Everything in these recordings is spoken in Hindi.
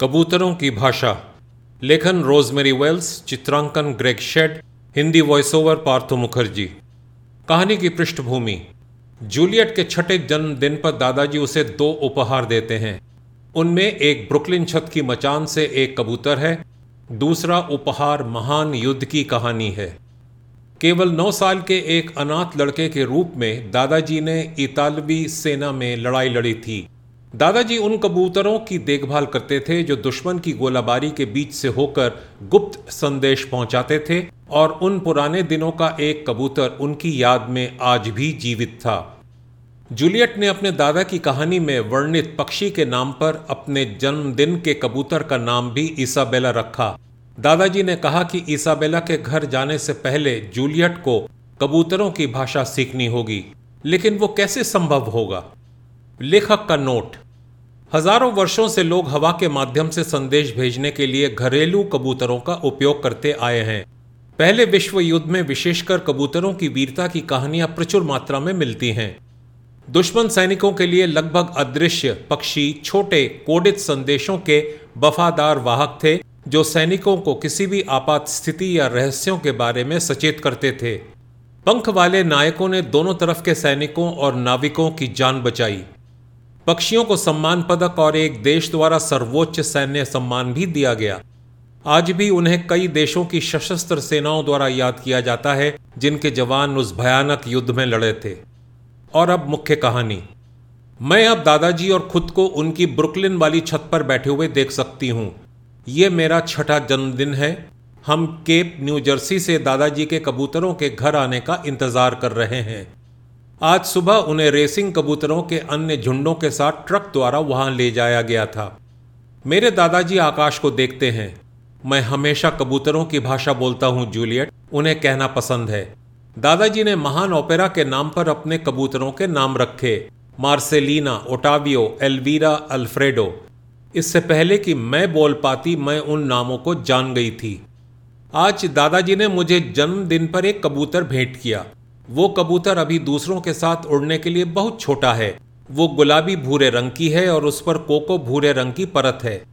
कबूतरों की भाषा। लेखन रोजमेरी वेल्स, चित्रांकन Greg Shed, Hindi voice over Partho Mukherjee. कहानी की पृष्ठभूमि। जूलियट के छठे जन्मदिन पर दादाजी उसे दो उपहार देते हैं। उनमें एक ब्रुकलिन छत की मचान से एक कबूतर है, दूसरा उपहार महान युद्ध की कहानी है। केवल नौ साल के एक अनाथ लड़के के रूप में दादाजी ने इतालवी सेना में लड़ाई लड़ी थी। दादाजी उन कबूतरों की देखभाल करते थे जो दुश्मन की गोलाबारी के बीच से होकर गुप्त संदेश पहुंचाते थे और उन पुराने दिनों का एक कबूतर उनकी याद में आज भी जीवित था। जूलियट ने अपने दादा की कहानी में वर्णित पक्षी के नाम पर अपने जन्मदिन के कबूतर का नाम भी ईसाबेला रखा। दादाजी ने कहा कि ईसाबेला के घर जाने से पहले जूलियट को कबूतरों की भाषा सीखनी होगी, लेकिन वो कैसे संभव होगा? लेखक का नोट। हज़ारों वर्षों से लोग हवा के माध्यम से संदेश भेजने के लिए घरेलू कबूतरों का उपयोग करते आए हैं। पहले विश्व युद्ध में विशेषकर कबूतरों की वीरता की कहानियाँ प्रचुर मात्रा में मिलती हैं। दुश्मन सैनिकों के लिए लगभग अदृश्य पक्षी छोटे, कोडित संदेशों के वफादार वाहक थे, जो सैनिकों को किसी भी आपात स्थिति या रहस्यों के बारे में सचेत करते थे। पंख वाले नायकों ने दोनों तरफ़ के सैनिकों और नाविकों की जान बचाई। पक्षियों को सम्मान पदक और एक देश द्वारा सर्वोच्च सैन्य सम्मान भी दिया गया। आज भी उन्हें कई देशों की सशस्त्र सेनाओं द्वारा याद किया जाता है, जिनके जवान उस भयानक युद्ध में लड़े थे। और अब मुख्य कहानी। मैं अब दादाजी और खुद को उनकी ब्रुकलिन वाली छत पर बैठे हुए देख सकती हूँ। ये मेरा छठा जन्मदिन है। हम केप न्यू जर्सी से दादाजी के कबूतरों के घर आने का इंतज़ार कर रहे हैं। आज सुबह उन्हें रेसिंग कबूतरों के अन्य झुंडों के साथ ट्रक द्वारा वहाँ ले जाया गया था। मेरे दादाजी आकाश को देखते हैं। मैं हमेशा कबूतरों की भाषा बोलता हूँ, जूलियट। उन्हें कहना पसंद है। दादाजी ने महान ओपेरा के नाम पर अपने कबूतरों के नाम रखे। Marcelina, Ottavio, Elvira, Alfredo. इससे पहले कि मैं बोल पाती, मैं उन नामों को जान गई थी। आज दादाजी ने मुझे जन्मदिन पर एक कबूतर भेंट किया। वो कबूतर अभी दूसरों के साथ उड़ने के लिए बहुत छोटा है। वो गुलाबी भूरे रंग की है और उस पर कोको भूरे रंग की परत है।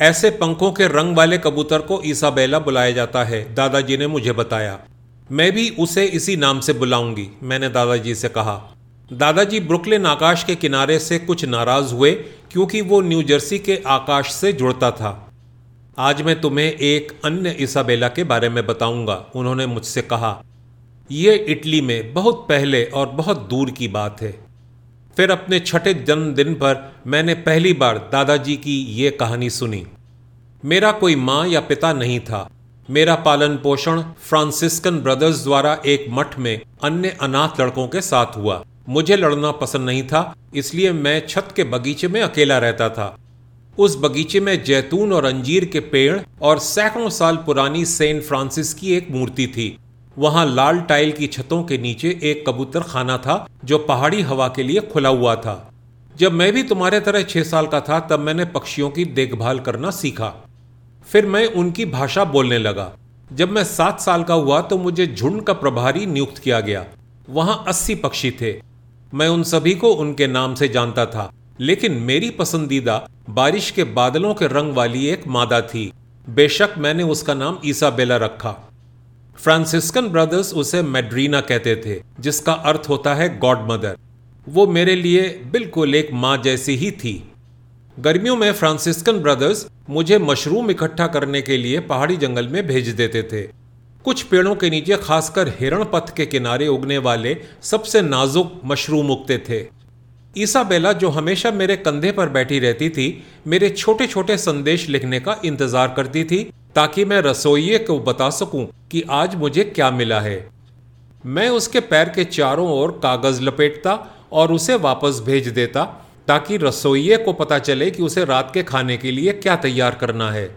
ऐसे पंखों के रंग वाले कबूतर को ईसाबेला बुलाया जाता है। दादाजी ने मुझे बताया। मैं भी उसे इसी नाम से बुलाऊँगी, मैंने दादाजी से कहा। दादाजी ब्रुकलिन आकाश के किनारे से कुछ नाराज़ हुए, क्योंकि वो न्यू जर्सी के आकाश से जुड़ता था। आज मैं तुम्हें एक अन्य इसाबेला के बारे में बताऊँगा, उन्होंने मुझसे कहा। ये इटली में बहुत पहले और बहुत दूर की बात है। फिर अपने छठे जन्मदिन पर मैंने पहली बार दादाजी की ये कहानी सुनी। मेरा कोई माँ या पिता नहीं था। मेरा पालन पोषण फ्रांसिस्कन ब्रदर्स द्वारा एक मठ में अन्य अनाथ लड़कों के साथ हुआ। मुझे लड़ना पसंद नहीं था, इसलिए मैं छत के बगीचे में अकेला रहता था। उस बगीचे में जैतून और अंजीर के पेड़ और सैकड़ों साल पुरानी सेंट फ्रांसिस की एक मूर्ति थी। वहाँ लाल टाइल की छतों के नीचे एक कबूतर खाना था, जो पहाड़ी हवा के लिए खुला हुआ था। जब मैं भी तुम्हारे तरह छह साल का था, तब मैंने पक्षियों की देखभाल करना सीखा। फिर मैं उनकी भाषा बोलने लगा। जब मैं सात साल का हुआ तो मुझे झुंड का प्रभारी नियुक्त किया गया। वहाँ अस्सी पक्षी थे। मैं उन सभी को उनके नाम से जानता था, लेकिन मेरी पसंदीदा बारिश के बादलों के रंग वाली एक मादा थी। बेशक मैंने उसका नाम ईसाबेला रखा। फ्रांसिस्कन ब्रदर्स उसे मेड्रीना कहते थे, जिसका अर्थ होता है गॉड मदर वो मेरे लिए बिल्कुल एक माँ जैसी ही थी। गर्मियों में फ्रांसिस्कन ब्रदर्स मुझे मशरूम इकट्ठा करने के लिए पहाड़ी जंगल में भेज देते थे। कुछ पेड़ों के नीचे खासकर हिरण पथ के किनारे उगने वाले सबसे नाजुक मशरूम उगते थे। ईसाबेला, जो हमेशा मेरे कंधे पर बैठी रहती थी, मेरे छोटे छोटे संदेश लिखने का इंतज़ार करती थी ताकि मैं रसोइये को बता सकूँ कि आज मुझे क्या मिला है। मैं उसके पैर के चारों ओर कागज़ लपेटता और उसे वापस भेज देता, ताकि रसोइये को पता चले कि उसे रात के खाने के लिए क्या तैयार करना है।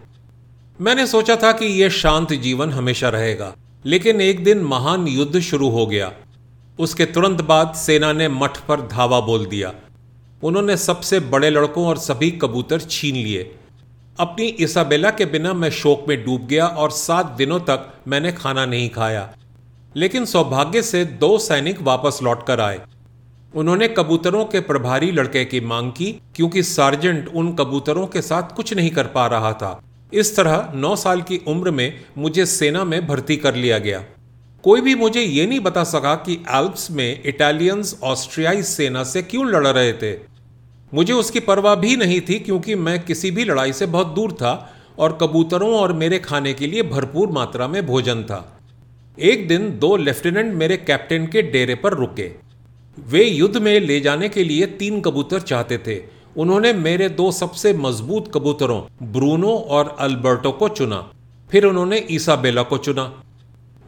मैंने सोचा था कि यह शांत जीवन हमेशा रहेगा, लेकिन एक दिन महान युद्ध शुरू हो गया। उसके तुरंत बाद सेना ने मठ पर धावा बोल दिया। उन्होंने सबसे बड़े लड़कों और सभी कबूतर छीन लिए। अपनी इसाबेला के बिना मैं शोक में डूब गया और सात दिनों तक मैंने खाना नहीं खाया। लेकिन सौभाग्य से दो सैनिक वापस लौट कर आए। उन्होंने कबूतरों के प्रभारी लड़के की मांग की, क्योंकि सार्जेंट उन कबूतरों के साथ कुछ नहीं कर पा रहा था। इस तरह नौ साल की उम्र में मुझे सेना में भर्ती कर लिया गया। कोई भी मुझे ये नहीं बता सका कि एल्प्स में इटालियंस ऑस्ट्रियाई सेना से क्यों लड़ रहे थे। मुझे उसकी परवाह भी नहीं थी क्योंकि मैं किसी भी लड़ाई से बहुत दूर था और कबूतरों और मेरे खाने के लिए भरपूर मात्रा में भोजन था। एक दिन दो लेफ्टिनेंट मेरे कैप्टन के डेरे पर रुके। वे युद्ध में ले जाने के लिए तीन कबूतर चाहते थे। उन्होंने मेरे दो सबसे मज़बूत कबूतरों, ब्रूनो और अल्बर्टो को चुना। फिर उन्होंने ईसाबेला को चुना।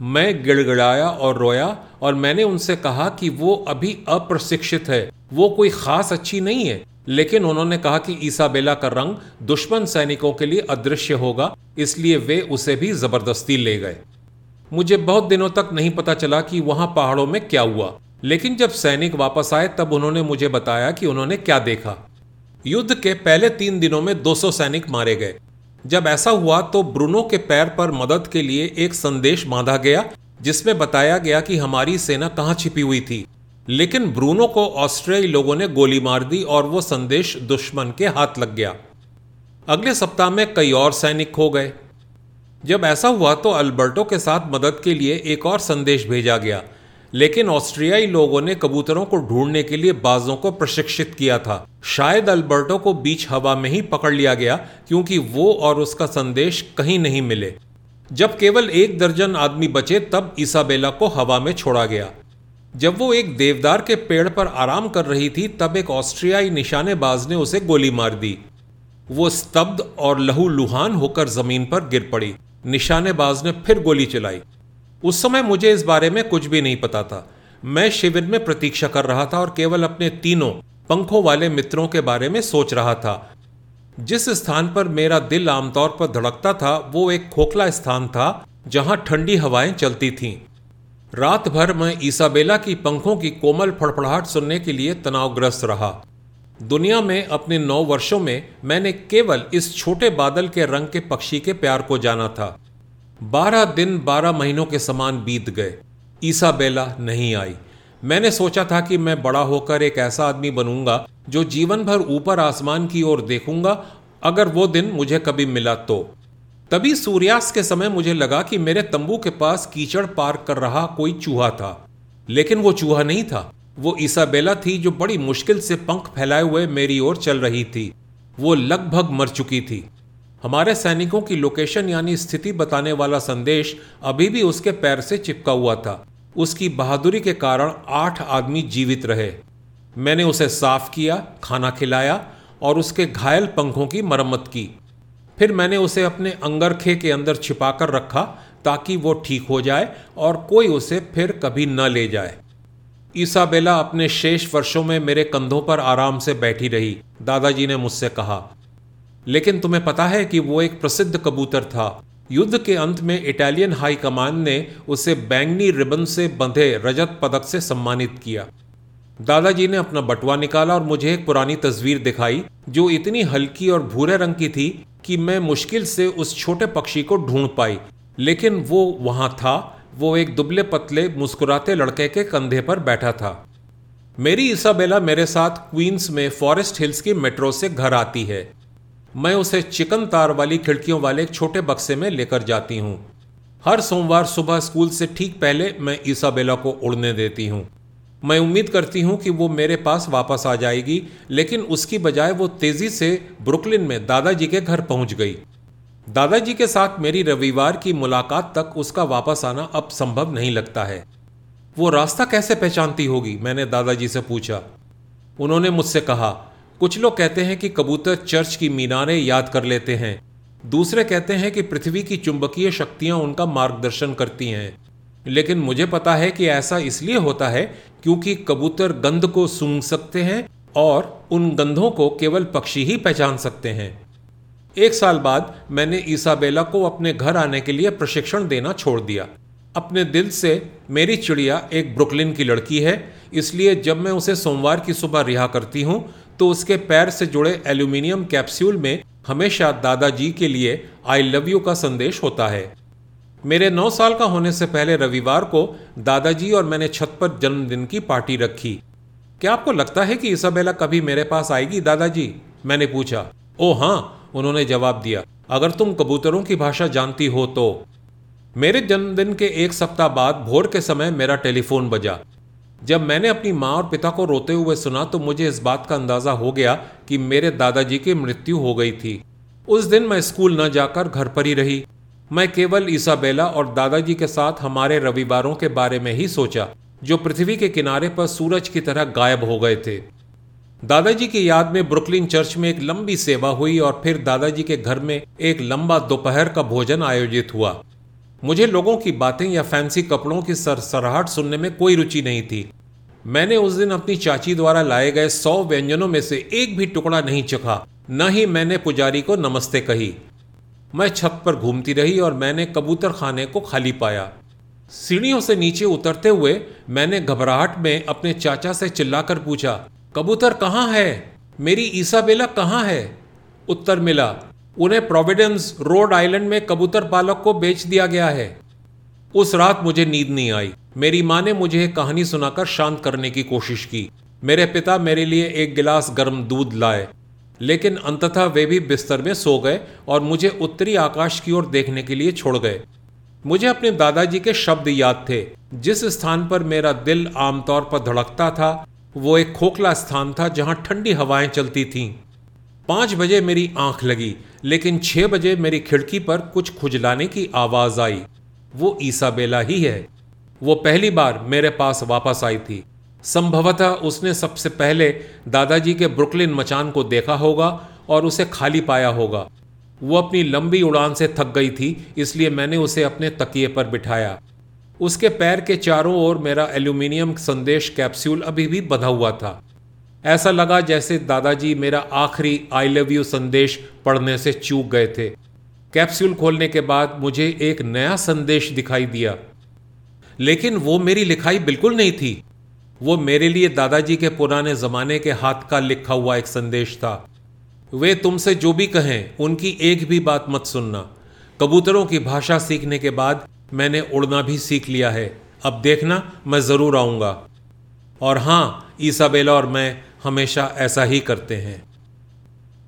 मैं गिड़गिड़ाया और रोया और मैंने उनसे कहा कि वो अभी अप्रशिक्षित है, वो कोई खास अच्छी नहीं है। लेकिन उन्होंने कहा कि ईसाबेला का रंग दुश्मन सैनिकों के लिए अदृश्य होगा, इसलिए वे उसे भी ज़बरदस्ती ले गए। मुझे बहुत दिनों तक नहीं पता चला कि वहाँ पहाड़ों में क्या हुआ, लेकिन जब सैनिक वापस आए तब उन्होंने मुझे बताया कि उन्होंने क्या देखा। युद्ध के पहले तीन दिनों में 200 सैनिक मारे गए। जब ऐसा हुआ तो ब्रूनो के पैर पर मदद के लिए एक संदेश बांधा गया, जिसमें बताया गया कि हमारी सेना कहाँ छिपी हुई थी। लेकिन ब्रूनो को ऑस्ट्रेलियाई लोगों ने गोली मार दी और वो संदेश दुश्मन के हाथ लग गया। अगले सप्ताह में कई और सैनिक खो गए। जब ऐसा हुआ तो अल्बर्टो के साथ मदद के लिए एक और संदेश भेजा गया, लेकिन ऑस्ट्रियाई लोगों ने कबूतरों को ढूँढने के लिए बाजों को प्रशिक्षित किया था। शायद अल्बर्टो को बीच हवा में ही पकड़ लिया गया, क्योंकि वो और उसका संदेश कहीं नहीं मिले। जब केवल एक दर्जन आदमी बचे, तब इसाबेला को हवा में छोड़ा गया। जब वो एक देवदार के पेड़ पर आराम कर रही थी, तब एक ऑस्ट्रियाई निशानेबाज ने उसे गोली मार दी। वो स्तब्ध और लहू लुहान होकर ज़मीन पर गिर पड़ी। निशानेबाज ने फिर गोली चलाई। उस समय मुझे इस बारे में कुछ भी नहीं पता था। मैं शिविर में प्रतीक्षा कर रहा था और केवल अपने तीनों पंखों वाले मित्रों के बारे में सोच रहा था। जिस स्थान पर मेरा दिल आमतौर पर धड़कता था, वो एक खोखला स्थान था, जहाँ ठंडी हवाएँ चलती थीं। रात भर मैं ईसाबेला की पंखों की कोमल फड़फड़ाहट सुनने के लिए तनावग्रस्त रहा। दुनिया में अपने नौ वर्षों में मैंने केवल इस छोटे बादल के रंग के पक्षी के प्यार को जाना था। बारह दिन बारह महीनों के समान बीत गए। ईसाबेला नहीं आई। मैंने सोचा था कि मैं बड़ा होकर एक ऐसा आदमी बनूँगा जो जीवन भर ऊपर आसमान की ओर देखूँगा, अगर वो दिन मुझे कभी मिला तो। तभी सूर्यास्त के समय मुझे लगा कि मेरे तंबू के पास कीचड़ पार कर रहा कोई चूहा था, लेकिन वो चूहा नहीं था। वो ईसाबेला थी जो बड़ी मुश्किल से पंख फैलाए हुए मेरी ओर चल रही थी। वो लगभग मर चुकी थी। हमारे सैनिकों की लोकेशन यानी स्थिति बताने वाला संदेश अभी भी उसके पैर से चिपका हुआ था। उसकी बहादुरी के कारण आठ आदमी जीवित रहे। मैंने उसे साफ़ किया, खाना खिलाया और उसके घायल पंखों की मरम्मत की। फिर मैंने उसे अपने अंगरखे के अंदर छिपा कर रखा ताकि वो ठीक हो जाए और कोई उसे फिर कभी न ले जाए। ईसाबेला अपने शेष वर्षों में मेरे कंधों पर आराम से बैठी रही। दादाजी ने मुझसे कहा, लेकिन तुम्हें पता है कि वो एक प्रसिद्ध कबूतर था। युद्ध के अंत में इटालियन हाई कमान ने उसे बैंगनी रिबन से बंधे रजत पदक से सम्मानित किया। दादाजी ने अपना बटुआ निकाला और मुझे एक पुरानी तस्वीर दिखाई, जो इतनी हल्की और भूरे रंग की थी कि मैं मुश्किल से उस छोटे पक्षी को ढूंढ पाई। लेकिन वो वहाँ था। वो एक दुबले पतले, मुस्कुराते लड़के के कंधे पर बैठा था। मेरी इसाबेला मेरे साथ क्वींस में फॉरेस्ट हिल्स की मेट्रो से घर आती है। मैं उसे चिकन तार वाली खिड़कियों वाले एक छोटे बक्से में लेकर जाती हूँ। हर सोमवार सुबह स्कूल से ठीक पहले मैं ईसाबेला को उड़ने देती हूँ। मैं उम्मीद करती हूँ कि वो मेरे पास वापस आ जाएगी, लेकिन उसकी बजाय वो तेज़ी से ब्रुकलिन में दादाजी के घर पहुँच गई। दादाजी के साथ मेरी रविवार की मुलाकात तक उसका वापस आना अब संभव नहीं लगता है। वो रास्ता कैसे पहचानती होगी? मैंने दादाजी से पूछा। उन्होंने मुझसे कहा, कुछ लोग कहते हैं कि कबूतर चर्च की मीनारें याद कर लेते हैं। दूसरे कहते हैं कि पृथ्वी की चुंबकीय शक्तियाँ उनका मार्गदर्शन करती हैं। लेकिन मुझे पता है कि ऐसा इसलिए होता है क्योंकि कबूतर गंध को सूंघ सकते हैं और उन गंधों को केवल पक्षी ही पहचान सकते हैं। एक साल बाद मैंने ईसाबेला को अपने घर आने के लिए प्रशिक्षण देना छोड़ दिया। अपने दिल से मेरी चिड़िया एक ब्रुकलिन की लड़की है, इसलिए जब मैं उसे सोमवार की सुबह रिहा करती हूँ तो उसके पैर से जुड़े एल्यूमिनियम कैप्सूल में हमेशा दादाजी के लिए आई लव यू का संदेश होता है। मेरे नौ साल का होने से पहले रविवार को दादाजी और मैंने छत पर जन्मदिन की पार्टी रखी। क्या आपको लगता है कि इसबेला कभी मेरे पास आएगी, दादाजी? मैंने पूछा। ओ हाँ उन्होंने जवाब दिया। अगर तुम कबूतरों की भाषा जानती हो तो। मेरे जन्मदिन के एक सप्ताह बाद भोर के समय मेरा टेलीफोन बजा। जब मैंने अपनी माँ और पिता को रोते हुए सुना तो मुझे इस बात का अंदाज़ा हो गया कि मेरे दादाजी की मृत्यु हो गई थी। उस दिन मैं स्कूल न जाकर घर पर ही रही। मैं केवल ईसाबेला और दादाजी के साथ हमारे रविवारों के बारे में ही सोचा, जो पृथ्वी के किनारे पर सूरज की तरह गायब हो गए थे। दादाजी की याद में ब्रुकलिन चर्च में एक लंबी सेवा हुई और फिर दादाजी के घर में एक लंबा दोपहर का भोजन आयोजित हुआ। मुझे लोगों की बातें या फैंसी कपड़ों की सरसराहट सुनने में कोई रुचि नहीं थी। मैंने उस दिन अपनी चाची द्वारा लाए गए सौ व्यंजनों में से एक भी टुकड़ा नहीं चखा, न ही मैंने पुजारी को नमस्ते कही। मैं छत पर घूमती रही और मैंने कबूतर खाने को खाली पाया। सीढ़ियों से नीचे उतरते हुए मैंने घबराहट में अपने चाचा से चिल्लाकर पूछा, कबूतर कहाँ है? मेरी ईसाबेला कहाँ है? उत्तर मिला, उन्हें प्रोविडेंस रोड आइलैंड में कबूतर पालक को बेच दिया गया है। उस रात मुझे नींद नहीं आई। मेरी माँ ने मुझे कहानी सुनाकर शांत करने की कोशिश की। मेरे पिता मेरे लिए एक गिलास गर्म दूध लाए। लेकिन अंततः वे भी बिस्तर में सो गए और मुझे उत्तरी आकाश की ओर देखने के लिए छोड़ गए। मुझे अपने दादाजी के शब्द याद थे। जिस स्थान पर मेरा दिल आमतौर पर धड़कता था, वो एक खोखला स्थान था जहाँ ठंडी हवाएँ चलती थीं। पाँच बजे मेरी आँख लगी, लेकिन छह बजे मेरी खिड़की पर कुछ खुजलाने की आवाज़ आई। वो ईसाबेला ही है। वो पहली बार मेरे पास वापस आई थी। संभवतः उसने सबसे पहले दादाजी के ब्रुकलिन मचान को देखा होगा और उसे खाली पाया होगा। वो अपनी लंबी उड़ान से थक गई थी, इसलिए मैंने उसे अपने तकिए पर बिठाया। उसके पैर के चारों ओर मेरा एल्यूमिनियम संदेश कैप्सूल अभी भी बधा हुआ था। ऐसा लगा जैसे दादाजी मेरा आखिरी आई लव यू संदेश पढ़ने से चूक गए थे। कैप्सूल खोलने के बाद मुझे एक नया संदेश दिखाई दिया। लेकिन वो मेरी लिखाई बिल्कुल नहीं थी। वो मेरे लिए दादाजी के पुराने जमाने के हाथ का लिखा हुआ एक संदेश था। वे तुमसे जो भी कहें, उनकी एक भी बात मत सुनना। कबूतरों की भाषा सीखने के बाद मैंने उड़ना भी सीख लिया है। अब देखना, मैं ज़रूर आऊँगा। और हाँ ईसाबेला और मैं हमेशा ऐसा ही करते हैं।